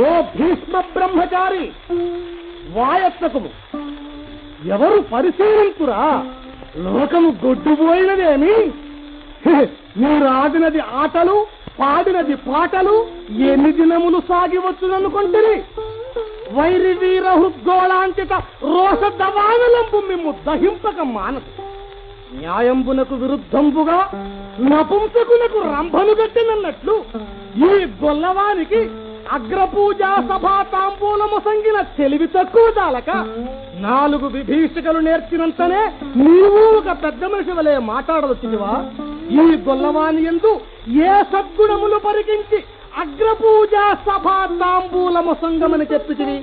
ఓ భీష్మ బ్రహ్మచారి వాయత్నకుము ఎవరు పరిశీలింపురా లోకము గొడ్డుపోయినదేమి మీరు ఆడినది ఆటలు పాడినది పాటలు ఎన్ని దినములు సాగివచ్చుననుకుంటుంది వైరి వీర హృద్గోళాంకిత రోష దవానలంపు మిమ్ము దహింపక మానదు న్యాయంబునకు విరుద్ధంబుగా నపుంసకునకు రంభను గట్టినన్నట్లు ఈ గొల్లవానికి అగ్రపూజా సభా తాంబూలము సంగిన తెలివి తక్కువ చాలక నాలుగు విభీషికలు నేర్చినంతనే నీవు ఒక పెద్ద మనిషి వలె మాట్లాడవచ్చువా ఈ గొల్లవాణి ఎందు ఏ సద్గుణములు పరికించి అగ్రపూజా సభా తాంబూలము సంగమని చెప్పితివి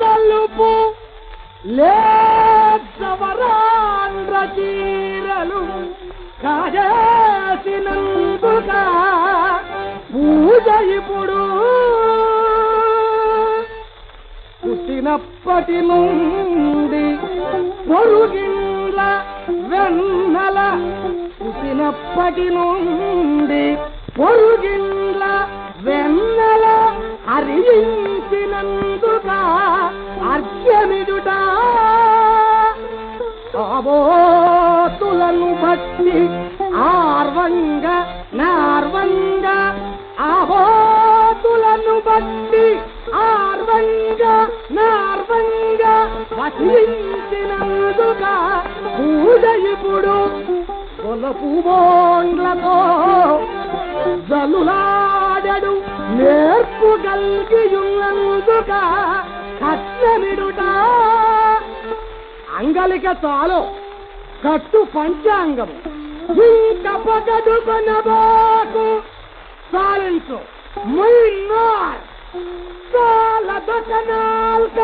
తలుపు లేవరాండ్ర చీరలు కాజేసినందుగా పూజ ఇప్పుడు పుట్టినప్పటి నుండి పొరుగిండ్ల వెన్నల పుట్టినప్పటి నుండి పొరుగిండ్ల వెన్నల హరించినందుగా అర్ఘ్యమిడుట ఆబోతులను బట్టి ఆర్వంగ నార్వంగ ఆబోతులను భక్తి ఆర్వంగ నార్వంగ వసించినందుగా పూజ ఇప్పుడు. కొలపు బోండ్లతో జలులాడడు నేర్పు కలిగి ఉన్నందుక కట్నమిడుట అంగలిక చాలు కట్టు పంచాంగము. ఇంక పగడు సాలించు ముయ్యార్ సాలదొకనాల్క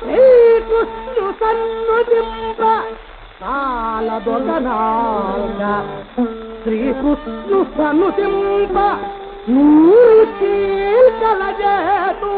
శ్రీకృష్ణు సన్నుదింప సాలదొకనాల్క శ్రీకృష్ణు సన్నుదింప నూరు చీల్కల చేతు